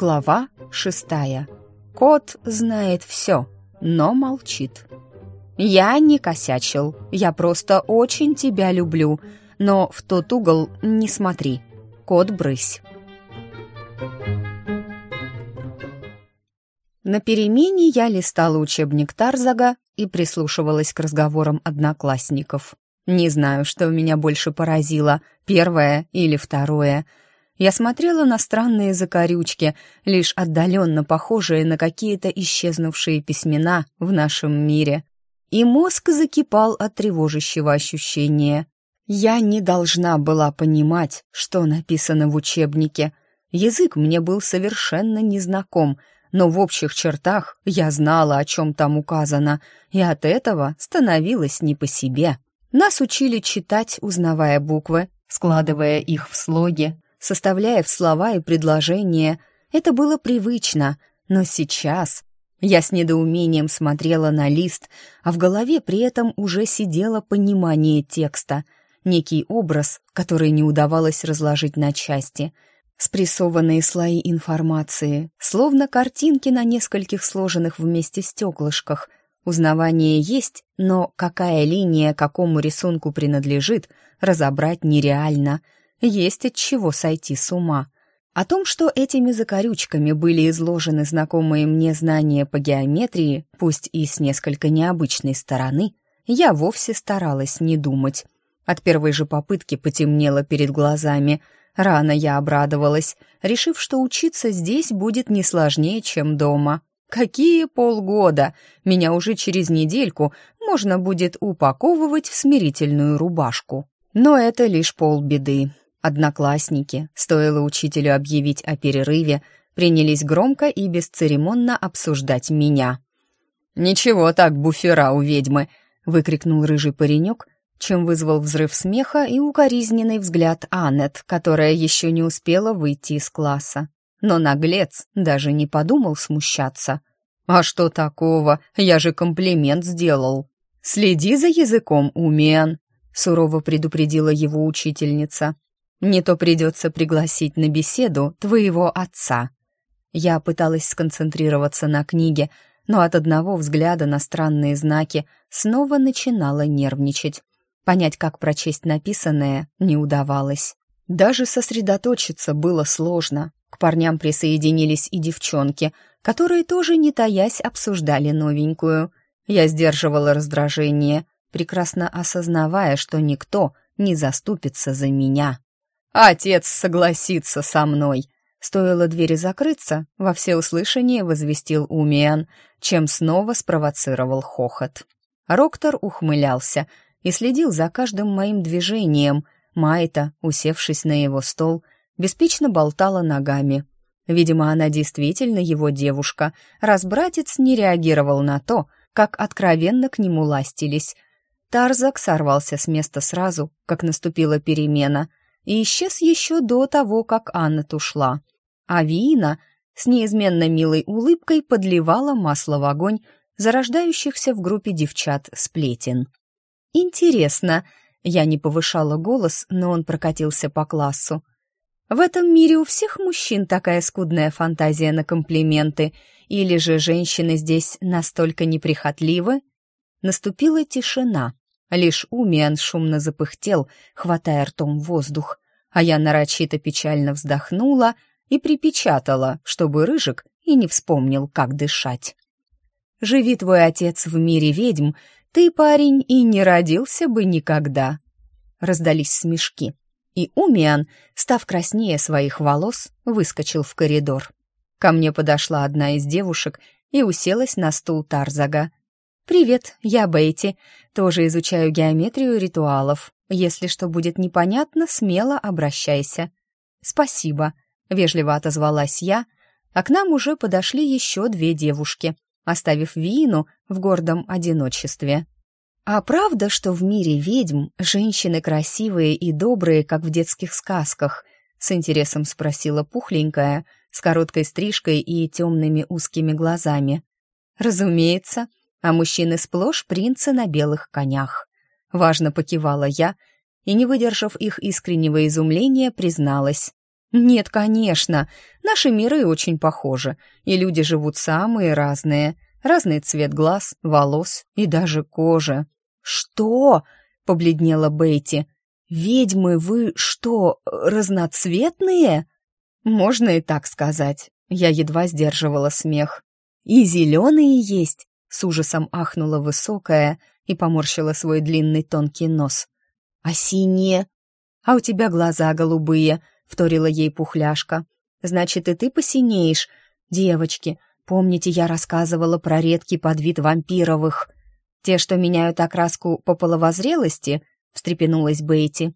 Глава шестая. Кот знает все, но молчит. «Я не косячил, я просто очень тебя люблю, но в тот угол не смотри. Кот брысь». На перемене я листала учебник Тарзага и прислушивалась к разговорам одноклассников. Не знаю, что меня больше поразило, первое или второе — я смотрела на странные закорючки, лишь отдаленно похожие на какие-то исчезнувшие письмена в нашем мире. И мозг закипал от тревожащего ощущения. Я не должна была понимать, что написано в учебнике. Язык мне был совершенно незнаком, но в общих чертах я знала, о чем там указано, и от этого становилось не по себе. Нас учили читать, узнавая буквы, складывая их в слоги, составляя в слова и предложения. Это было привычно, но сейчас я с недоумением смотрела на лист, а в голове при этом уже сидело понимание текста, некий образ, который не удавалось разложить на части, спрессованные слои информации, словно картинки на нескольких сложенных вместе стеклышках. Узнавание есть, но какая линия какому рисунку принадлежит, разобрать нереально — есть от чего сойти с ума. О том, что этими закорючками были изложены знакомые мне знания по геометрии, пусть и с несколько необычной стороны, я вовсе старалась не думать. От первой же попытки потемнело перед глазами. Рано я обрадовалась, решив, что учиться здесь будет не сложнее, чем дома. Какие полгода! Меня уже через недельку можно будет упаковывать в смирительную рубашку. Но это лишь полбеды. Одноклассники, стоило учителю объявить о перерыве, принялись громко и бесцеремонно обсуждать меня. «Ничего так, буфера у ведьмы!» — выкрикнул рыжий паренек, чем вызвал взрыв смеха и укоризненный взгляд Аннет, которая еще не успела выйти из класса. Но наглец даже не подумал смущаться. «А что такого? Я же комплимент сделал!» «Следи за языком, Умиан!» — сурово предупредила его учительница. Не то придется пригласить на беседу твоего отца». Я пыталась сконцентрироваться на книге, но от одного взгляда на странные знаки снова начинала нервничать. Понять, как прочесть написанное, не удавалось. Даже сосредоточиться было сложно. К парням присоединились и девчонки, которые тоже, не таясь, обсуждали новенькую. Я сдерживала раздражение, прекрасно осознавая, что никто не заступится за меня. Отец согласится со мной. Стоило двери закрыться, во всеуслышание возвестил Умиан, чем снова спровоцировал хохот. Роктор ухмылялся и следил за каждым моим движением. Майта, усевшись на его стол, беспечно болтала ногами. Видимо, она действительно его девушка, раз братец не реагировал на то, как откровенно к нему ластились. Тарзак сорвался с места сразу, как наступила перемена — и исчез еще до того, как Анна ушла. А Виина с неизменно милой улыбкой подливала масло в огонь зарождающихся в группе девчат сплетен. «Интересно», — я не повышала голос, но он прокатился по классу. «В этом мире у всех мужчин такая скудная фантазия на комплименты, или же женщины здесь настолько неприхотливы?» Наступила тишина. Лишь Умиан шумно запыхтел, хватая ртом воздух, а я нарочито печально вздохнула и припечатала, чтобы Рыжик и не вспомнил, как дышать. «Живи твой отец в мире ведьм, ты, парень, и не родился бы никогда!» Раздались смешки, и Умиан, став краснее своих волос, выскочил в коридор. Ко мне подошла одна из девушек и уселась на стул Тарзага. «Привет, я Бейти. Тоже изучаю геометрию ритуалов. Если что будет непонятно, смело обращайся». «Спасибо», — вежливо отозвалась я, а к нам уже подошли еще две девушки, оставив Вину в гордом одиночестве. «А правда, что в мире ведьм женщины красивые и добрые, как в детских сказках?» — с интересом спросила пухленькая, с короткой стрижкой и темными узкими глазами. «Разумеется», а мужчины сплошь принцы на белых конях. Важно покивала я и, не выдержав их искреннего изумления, призналась. «Нет, конечно. Наши миры очень похожи, и люди живут самые разные. Разный цвет глаз, волос и даже кожи». «Что?» — побледнела Бейти. «Ведьмы вы что, разноцветные?» «Можно и так сказать». Я едва сдерживала смех. «И зеленые есть!» — с ужасом ахнула высокая и поморщила свой длинный тонкий нос. «А синие?» «А у тебя глаза голубые», — вторила ей пухляшка. «Значит, и ты посинеешь. Девочки, помните, я рассказывала про редкий подвид вампировых?» «Те, что меняют окраску по половозрелости?» — встрепенулась Бейти.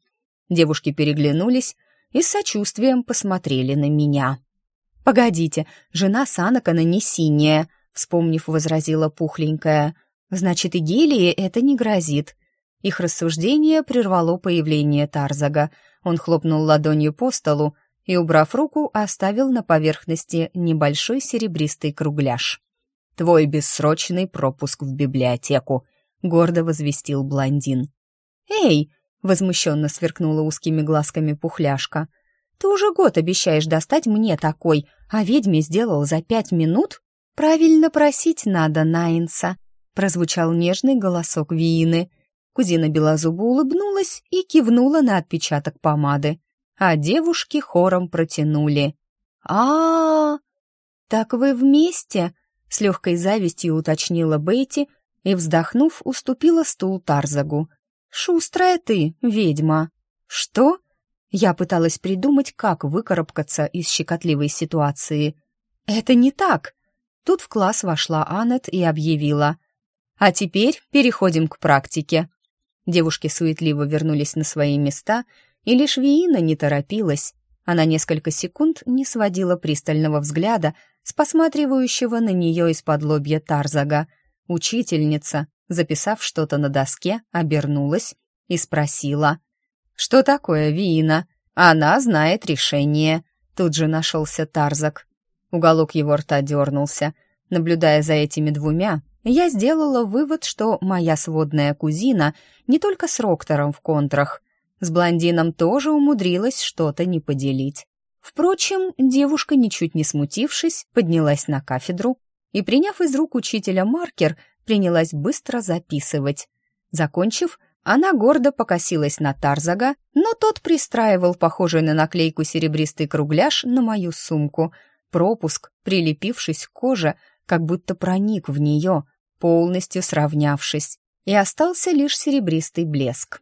Девушки переглянулись и с сочувствием посмотрели на меня. «Погодите, жена Санакана не синяя», — вспомнив, возразила пухленькая. «Значит, и Гелии это не грозит». Их рассуждение прервало появление Тарзага. Он хлопнул ладонью по столу и, убрав руку, оставил на поверхности небольшой серебристый кругляш. «Твой бессрочный пропуск в библиотеку», — гордо возвестил блондин. «Эй!» — возмущенно сверкнула узкими глазками пухляшка. «Ты уже год обещаешь достать мне такой, а ведьме сделал за пять минут?» «Правильно просить надо, Найнса», — прозвучал нежный голосок Виины. Кузина Белозуба улыбнулась и кивнула на отпечаток помады, а девушки хором протянули. а, -а, -а Так вы вместе?» — с легкой завистью уточнила Бейти и, вздохнув, уступила стул Тарзагу. «Шустрая ты, ведьма!» «Что?» Я пыталась придумать, как выкарабкаться из щекотливой ситуации. «Это не так!» Тут в класс вошла Аннет и объявила. «А теперь переходим к практике». Девушки суетливо вернулись на свои места, и лишь Виина не торопилась. Она несколько секунд не сводила пристального взгляда с посматривающего на нее из-под лобья Тарзага. Учительница, записав что-то на доске, обернулась и спросила. «Что такое Виина? Она знает решение». Тут же нашелся Тарзак. Уголок его рта дернулся. Наблюдая за этими двумя, я сделала вывод, что моя сводная кузина не только с Роктором в контрах, с блондином тоже умудрилась что-то не поделить. Впрочем, девушка, ничуть не смутившись, поднялась на кафедру и, приняв из рук учителя маркер, принялась быстро записывать. Закончив, она гордо покосилась на Тарзага, но тот пристраивал похожий на наклейку серебристый кругляш на мою сумку. Пропуск, прилепившись к коже, как будто проник в нее, полностью сравнявшись, и остался лишь серебристый блеск.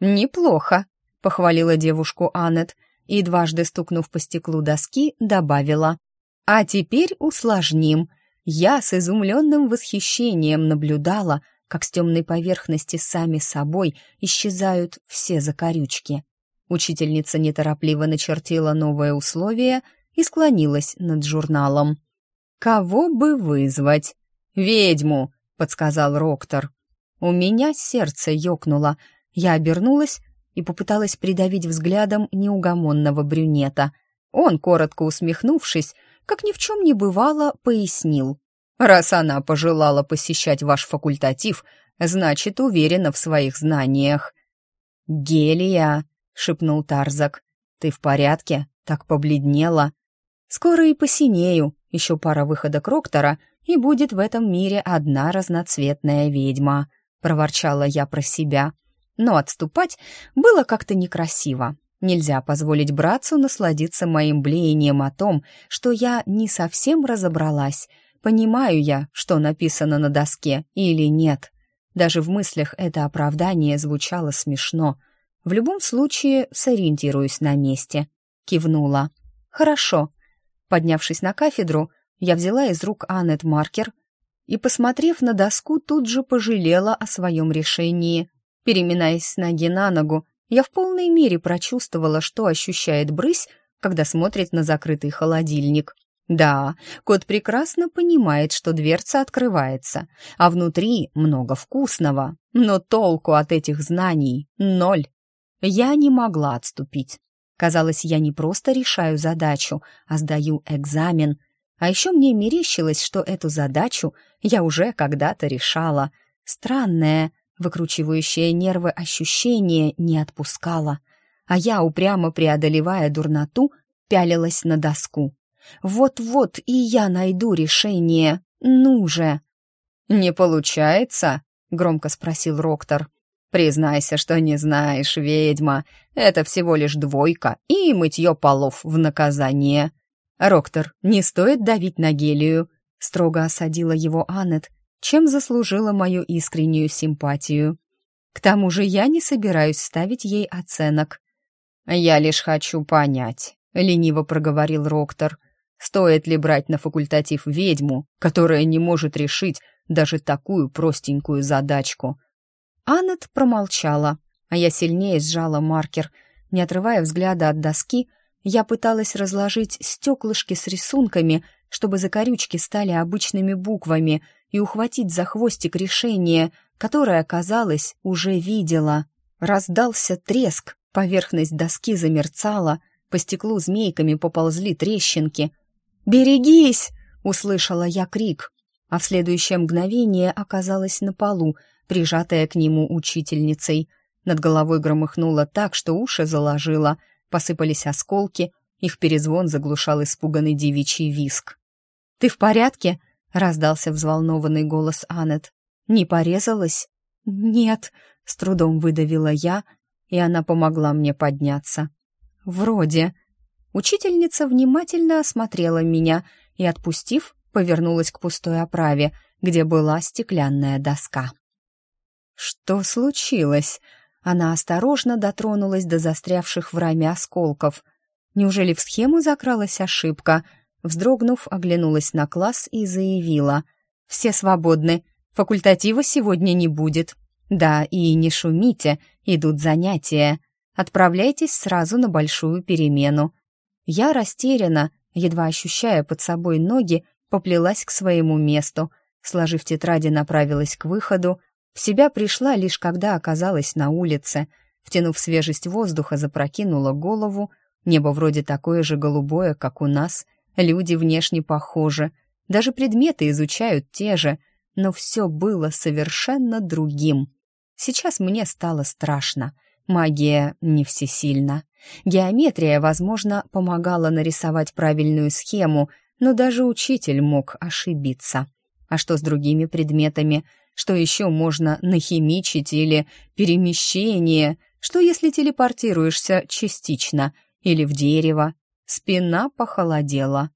«Неплохо», — похвалила девушку Аннет и, дважды стукнув по стеклу доски, добавила. «А теперь усложним». Я с изумленным восхищением наблюдала, как с темной поверхности сами собой исчезают все закорючки. Учительница неторопливо начертила новое условие и склонилась над журналом. «Кого бы вызвать?» «Ведьму», — подсказал Роктор. У меня сердце ёкнуло. Я обернулась и попыталась придавить взглядом неугомонного брюнета. Он, коротко усмехнувшись, как ни в чем не бывало, пояснил. Раз она пожелала посещать ваш факультатив, значит, уверена в своих знаниях». «Гелия», — шепнул Тарзак, — «ты в порядке? Так побледнела». «Скоро и посинею, еще пара выходок Роктора, и будет в этом мире одна разноцветная ведьма», — проворчала я про себя. Но отступать было как-то некрасиво. Нельзя позволить братцу насладиться моим блеянием о том, что я не совсем разобралась — Понимаю я, что написано на доске или нет. Даже в мыслях это оправдание звучало смешно. В любом случае, сориентируюсь на месте. Кивнула. Хорошо. Поднявшись на кафедру, я взяла из рук Аннет маркер и, посмотрев на доску, тут же пожалела о своем решении. Переминаясь с ноги на ногу, я в полной мере прочувствовала, что ощущает брысь, когда смотрит на закрытый холодильник. Да, кот прекрасно понимает, что дверца открывается, а внутри много вкусного, но толку от этих знаний ноль. Я не могла отступить. Казалось, я не просто решаю задачу, а сдаю экзамен. А еще мне мерещилось, что эту задачу я уже когда-то решала. Странное, выкручивающее нервы ощущение не отпускало. А я, упрямо преодолевая дурноту, пялилась на доску. «Вот-вот и я найду решение. Ну же!» «Не получается?» — громко спросил Роктор. «Признайся, что не знаешь, ведьма. Это всего лишь двойка и мытье полов в наказание». «Роктор, не стоит давить на Гелию», — строго осадила его Аннет, чем заслужила мою искреннюю симпатию. К тому же я не собираюсь ставить ей оценок. «Я лишь хочу понять», — лениво проговорил Роктор, «стоит ли брать на факультатив ведьму, которая не может решить даже такую простенькую задачку?» Аннет промолчала, а я сильнее сжала маркер. Не отрывая взгляда от доски, я пыталась разложить стеклышки с рисунками, чтобы закорючки стали обычными буквами, и ухватить за хвостик решение, которое, казалось, уже видела. Раздался треск, поверхность доски замерцала, по стеклу змейками поползли трещинки. «Берегись!» — услышала я крик, а в следующее мгновение оказалась на полу, прижатая к нему учительницей. Над головой громыхнуло так, что уши заложило, посыпались осколки, их перезвон заглушал испуганный девичий виск. «Ты в порядке?» раздался взволнованный голос Аннет. «Не порезалась?» «Нет», — с трудом выдавила я, и она помогла мне подняться. «Вроде». Учительница внимательно осмотрела меня и, отпустив, повернулась к пустой оправе, где была стеклянная доска. «Что случилось?» Она осторожно дотронулась до застрявших в раме осколков. Неужели в схему закралась ошибка — Вздрогнув, оглянулась на класс и заявила. «Все свободны. Факультатива сегодня не будет. Да, и не шумите, идут занятия. Отправляйтесь сразу на большую перемену». Я растеряна, едва ощущая под собой ноги, поплелась к своему месту. Сложив тетради, направилась к выходу. В себя пришла лишь когда оказалась на улице. Втянув свежесть воздуха, запрокинула голову. Небо вроде такое же голубое, как у нас — Люди внешне похожи, даже предметы изучают те же, но все было совершенно другим. Сейчас мне стало страшно. Магия не всесильна. Геометрия, возможно, помогала нарисовать правильную схему, но даже учитель мог ошибиться. А что с другими предметами? Что еще можно нахимичить или перемещение? Что если телепортируешься частично или в дерево, Спина похолодела.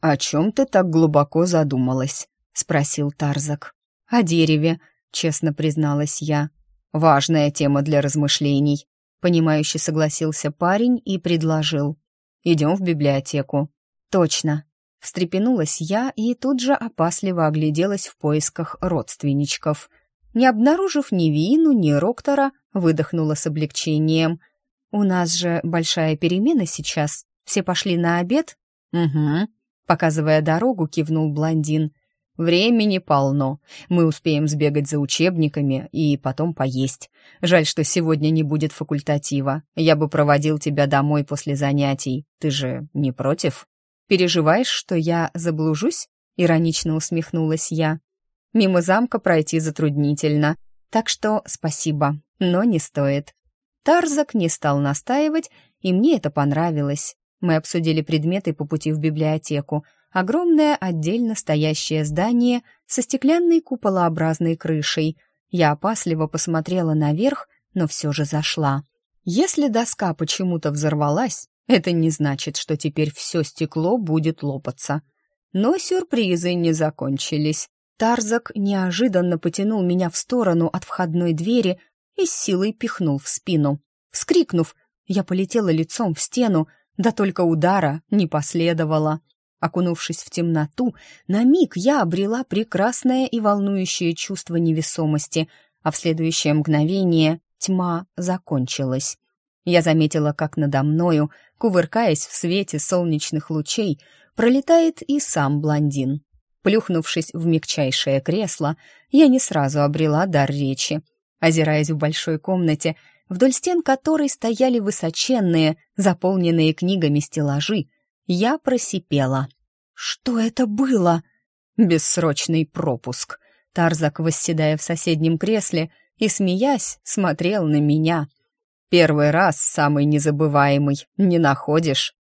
«О чем ты так глубоко задумалась?» — спросил Тарзак. «О дереве», — честно призналась я. «Важная тема для размышлений», — понимающе согласился парень и предложил. «Идем в библиотеку». «Точно». Встрепенулась я и тут же опасливо огляделась в поисках родственничков. Не обнаружив ни Вину, ни Роктора, выдохнула с облегчением. «У нас же большая перемена сейчас», все пошли на обед? Угу. Показывая дорогу, кивнул блондин. Времени полно. Мы успеем сбегать за учебниками и потом поесть. Жаль, что сегодня не будет факультатива. Я бы проводил тебя домой после занятий. Ты же не против? Переживаешь, что я заблужусь? Иронично усмехнулась я. Мимо замка пройти затруднительно. Так что спасибо, но не стоит. Тарзак не стал настаивать, и мне это понравилось. Мы обсудили предметы по пути в библиотеку. Огромное отдельно стоящее здание со стеклянной куполообразной крышей. Я опасливо посмотрела наверх, но все же зашла. Если доска почему-то взорвалась, это не значит, что теперь все стекло будет лопаться. Но сюрпризы не закончились. Тарзак неожиданно потянул меня в сторону от входной двери и с силой пихнул в спину. Вскрикнув, я полетела лицом в стену, да только удара не последовало. Окунувшись в темноту, на миг я обрела прекрасное и волнующее чувство невесомости, а в следующее мгновение тьма закончилась. Я заметила, как надо мною, кувыркаясь в свете солнечных лучей, пролетает и сам блондин. Плюхнувшись в мягчайшее кресло, я не сразу обрела дар речи. Озираясь в большой комнате, вдоль стен которой стояли высоченные, заполненные книгами стеллажи, я просипела. «Что это было?» «Бессрочный пропуск». Тарзак, восседая в соседнем кресле и, смеясь, смотрел на меня. «Первый раз самый незабываемый, не находишь?»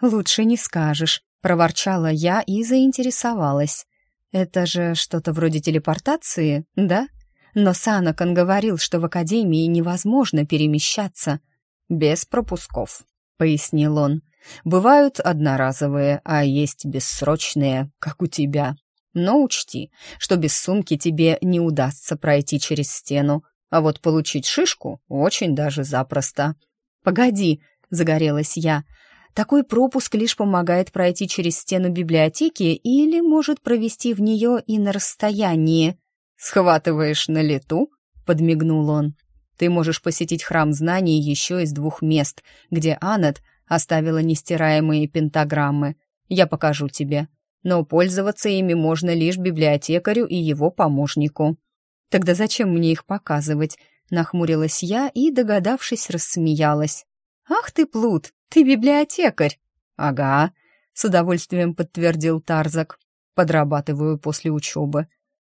лучше не скажешь», — проворчала я и заинтересовалась. «Это же что-то вроде телепортации, да? Но Санакан говорил, что в Академии невозможно перемещаться». «Без пропусков», — пояснил он. «Бывают одноразовые, а есть бессрочные, как у тебя. Но учти, что без сумки тебе не удастся пройти через стену, а вот получить шишку очень даже запросто». «Погоди», — загорелась я, — «такой пропуск лишь помогает пройти через стену библиотеки или может провести в нее и на расстоянии». «Схватываешь на лету?» — подмигнул он. «Ты можешь посетить храм знаний еще из двух мест, где Аннет оставила нестираемые пентаграммы. Я покажу тебе. Но пользоваться ими можно лишь библиотекарю и его помощнику». «Тогда зачем мне их показывать?» Нахмурилась я и, догадавшись, рассмеялась. «Ах ты, плут, ты библиотекарь!» «Ага», — с удовольствием подтвердил Тарзак. «Подрабатываю после учебы».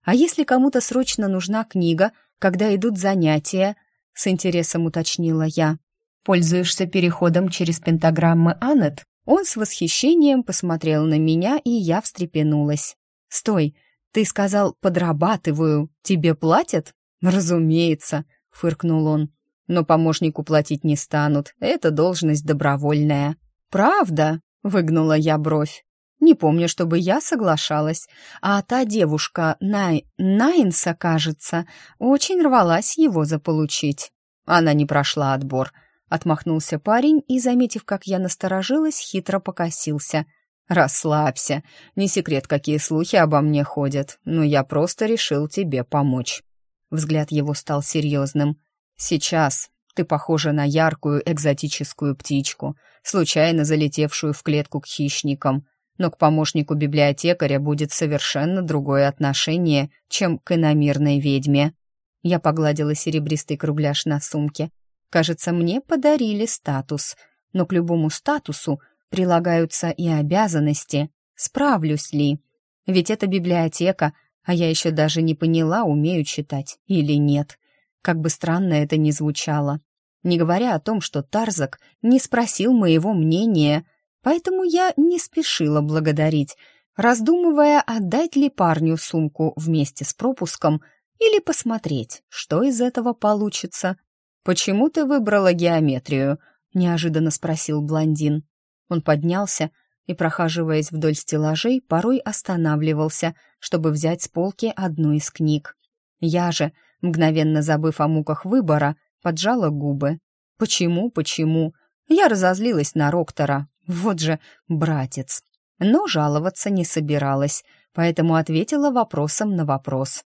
«А если кому-то срочно нужна книга, когда идут занятия?» — с интересом уточнила я. «Пользуешься переходом через пентаграммы Аннет?» Он с восхищением посмотрел на меня, и я встрепенулась. «Стой, ты сказал «подрабатываю». Тебе платят?» «Разумеется», — фыркнул он. «Но помощнику платить не станут. Это должность добровольная». «Правда?» — выгнула я бровь. Не помню, чтобы я соглашалась. А та девушка, Най... Найнса, кажется, очень рвалась его заполучить. Она не прошла отбор. Отмахнулся парень и, заметив, как я насторожилась, хитро покосился. «Расслабься. Не секрет, какие слухи обо мне ходят, но я просто решил тебе помочь». Взгляд его стал серьезным. «Сейчас ты похожа на яркую экзотическую птичку, случайно залетевшую в клетку к хищникам, но к помощнику библиотекаря будет совершенно другое отношение, чем к иномирной ведьме». Я погладила серебристый кругляш на сумке. «Кажется, мне подарили статус, но к любому статусу прилагаются и обязанности. Справлюсь ли? Ведь это библиотека — а я еще даже не поняла, умею читать или нет. Как бы странно это ни звучало. Не говоря о том, что Тарзак не спросил моего мнения, поэтому я не спешила благодарить, раздумывая, отдать ли парню сумку вместе с пропуском или посмотреть, что из этого получится. «Почему ты выбрала геометрию?» — неожиданно спросил блондин. Он поднялся и, прохаживаясь вдоль стеллажей, порой останавливался, чтобы взять с полки одну из книг. Я же, мгновенно забыв о муках выбора, поджала губы. «Почему, почему?» Я разозлилась на Роктора. Вот же братец. Но жаловаться не собиралась, поэтому ответила вопросом на вопрос.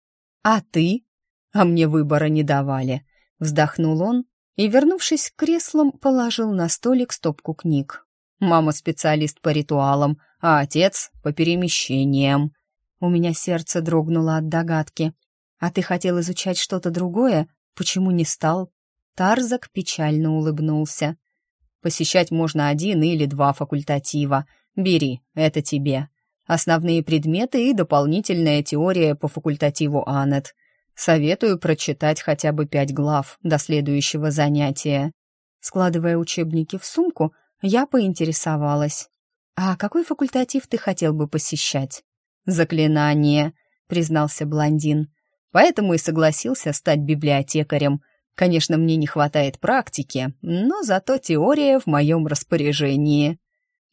«А ты?» «А мне выбора не давали», — вздохнул он и, вернувшись к креслам, положил на столик стопку книг. Мама специалист по ритуалам, а отец — по перемещениям. У меня сердце дрогнуло от догадки. А ты хотел изучать что-то другое? Почему не стал? Тарзак печально улыбнулся. Посещать можно один или два факультатива. Бери, это тебе. Основные предметы и дополнительная теория по факультативу Анет. Советую прочитать хотя бы пять глав до следующего занятия. Складывая учебники в сумку, я поинтересовалась. «А какой факультатив ты хотел бы посещать?» «Заклинание», — признался блондин. «Поэтому и согласился стать библиотекарем. Конечно, мне не хватает практики, но зато теория в моем распоряжении».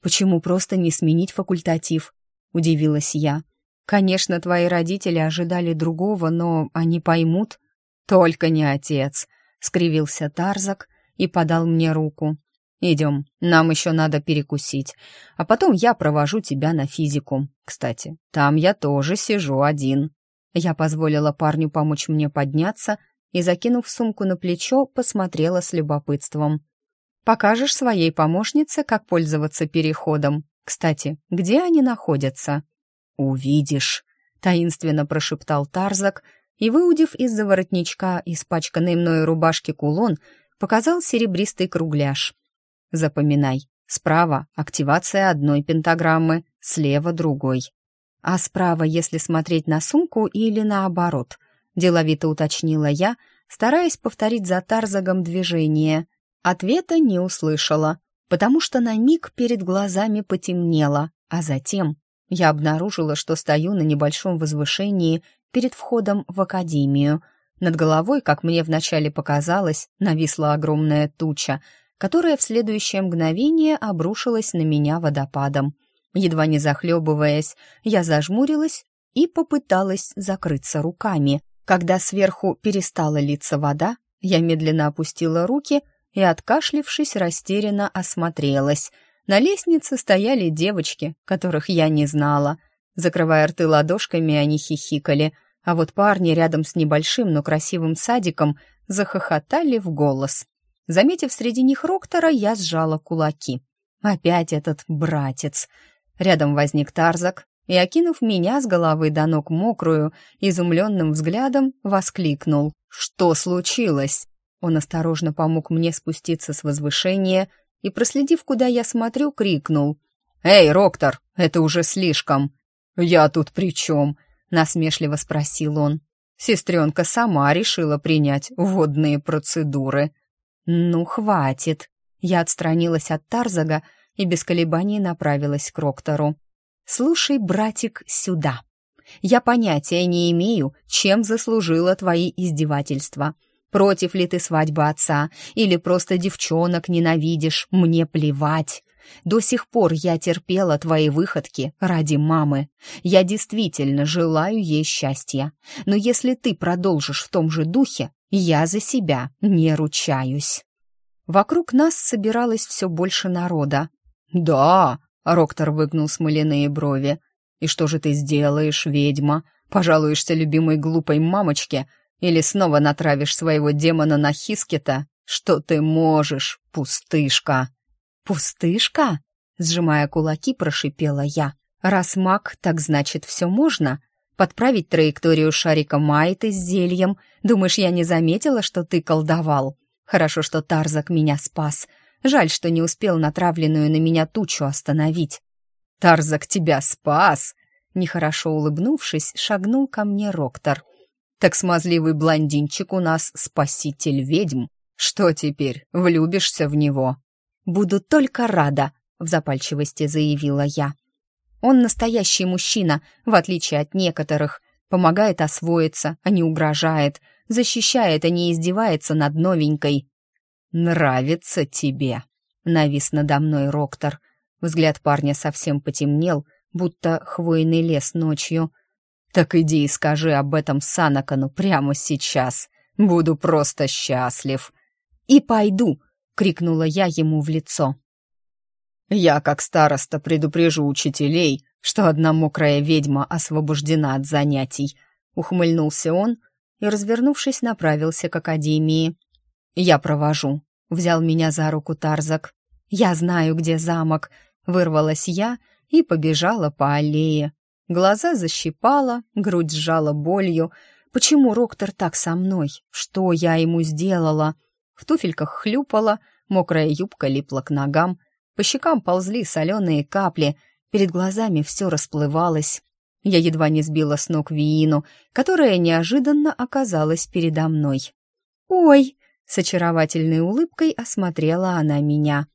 «Почему просто не сменить факультатив?» — удивилась я. «Конечно, твои родители ожидали другого, но они поймут». «Только не отец», — скривился Тарзак и подал мне руку. Идем, нам еще надо перекусить, а потом я провожу тебя на физику. Кстати, там я тоже сижу один». Я позволила парню помочь мне подняться и, закинув сумку на плечо, посмотрела с любопытством. «Покажешь своей помощнице, как пользоваться переходом. Кстати, где они находятся?» «Увидишь», — таинственно прошептал Тарзак и, выудив из-за воротничка испачканной мною рубашки кулон, показал серебристый кругляш — Запоминай. Справа активация одной пентаграммы, слева другой. А справа, если смотреть на сумку или наоборот, деловито уточнила я, стараясь повторить за Тарзагом движение. Ответа не услышала. потому что на миг перед глазами потемнело, а затем я обнаружила, что стою на небольшом возвышении перед входом в академию. Над головой, как мне вначале показалось, нависла огромная туча, которая в следующее мгновение обрушилась на меня водопадом. Едва не захлебываясь, я зажмурилась и попыталась закрыться руками. Когда сверху перестала литься вода, я медленно опустила руки и, откашлившись, растерянно осмотрелась. На лестнице стояли девочки, которых я не знала. Закрывая рты ладошками, они хихикали, а вот парни рядом с небольшим, но красивым садиком захохотали в голос. Заметив среди них Роктора, я сжала кулаки. Опять этот братец. Рядом возник Тарзак и, окинув меня с головы до ног мокрую, изумленным взглядом воскликнул. «Что случилось?» Он осторожно помог мне спуститься с возвышения и, проследив, куда я смотрю, крикнул. «Эй, Роктор, это уже слишком!» «Я тут при чем?» — насмешливо спросил он. Сестренка сама решила принять водные процедуры. «Ну, хватит!» Я отстранилась от Тарзага и без колебаний направилась к Роктору. «Слушай, братик, сюда. Я понятия не имею, чем заслужила твои издевательства. Против ли ты свадьбы отца или просто девчонок ненавидишь, мне плевать. До сих пор я терпела твои выходки ради мамы. Я действительно желаю ей счастья. Но если ты продолжишь в том же духе, я за себя не ручаюсь. Вокруг нас собиралось все больше народа. «Да», — Роктор выгнул смоляные брови. «И что же ты сделаешь, ведьма? Пожалуешься любимой глупой мамочке или снова натравишь своего демона на Хискета? Что ты можешь, пустышка?» «Пустышка?» — сжимая кулаки, прошипела я. «Раз маг, так значит, все можно?» Подправить траекторию шарика Майты с зельем. Думаешь, я не заметила, что ты колдовал? Хорошо, что Тарзак меня спас. Жаль, что не успел натравленную на меня тучу остановить. Тарзак тебя спас!» Нехорошо улыбнувшись, шагнул ко мне Роктор. «Так смазливый блондинчик у нас спаситель ведьм. Что теперь, влюбишься в него?» «Буду только рада», — в запальчивости заявила я. Он настоящий мужчина, в отличие от некоторых. Помогает освоиться, а не угрожает. Защищает, а не издевается над новенькой. «Нравится тебе», — навис надо мной Роктор. Взгляд парня совсем потемнел, будто хвойный лес ночью. «Так иди и скажи об этом Санакану прямо сейчас. Буду просто счастлив». «И пойду», — крикнула я ему в лицо. Я, как староста, предупрежу учителей, что одна мокрая ведьма освобождена от занятий. Ухмыльнулся он и, развернувшись, направился к академии. Я провожу. Взял меня за руку Тарзак. Я знаю, где замок. Вырвалась я и побежала по аллее. Глаза защипала, грудь сжала болью. Почему Роктор так со мной? Что я ему сделала? В туфельках хлюпала, мокрая юбка липла к ногам, по щекам ползли соленые капли, перед глазами все расплывалось. Я едва не сбила с ног Виину, которая неожиданно оказалась передо мной. «Ой!» — с очаровательной улыбкой осмотрела она меня.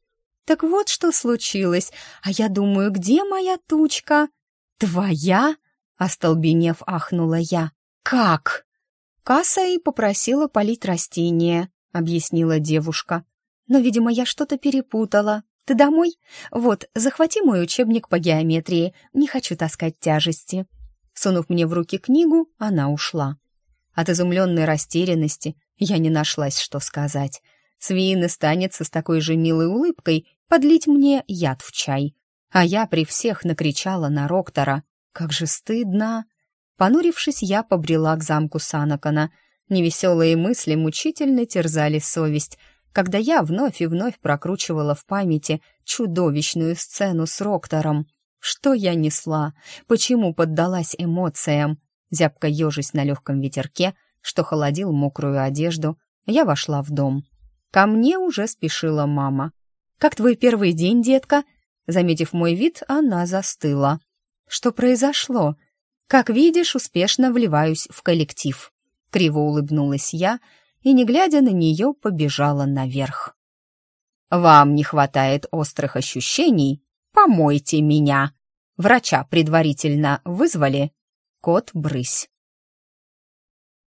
«Так вот что случилось, а я думаю, где моя тучка?» «Твоя?» — остолбенев ахнула я. «Как?» «Касса и попросила полить растения», — объяснила девушка. «Но, видимо, я что-то перепутала. Ты домой? Вот, захвати мой учебник по геометрии. Не хочу таскать тяжести». Сунув мне в руки книгу, она ушла. От изумленной растерянности я не нашлась, что сказать. Свиин станется с такой же милой улыбкой подлить мне яд в чай. А я при всех накричала на Роктора. Как же стыдно! Понурившись, я побрела к замку Санакана. Невеселые мысли мучительно терзали совесть — когда я вновь и вновь прокручивала в памяти чудовищную сцену с Роктором. Что я несла? Почему поддалась эмоциям? Зябко ежась на легком ветерке, что холодил мокрую одежду, я вошла в дом. Ко мне уже спешила мама. «Как твой первый день, детка?» Заметив мой вид, она застыла. «Что произошло?» «Как видишь, успешно вливаюсь в коллектив». Криво улыбнулась я, и, не глядя на нее, побежала наверх. Вам не хватает острых ощущений? Помойте меня. Врача предварительно вызвали? Кот брысь.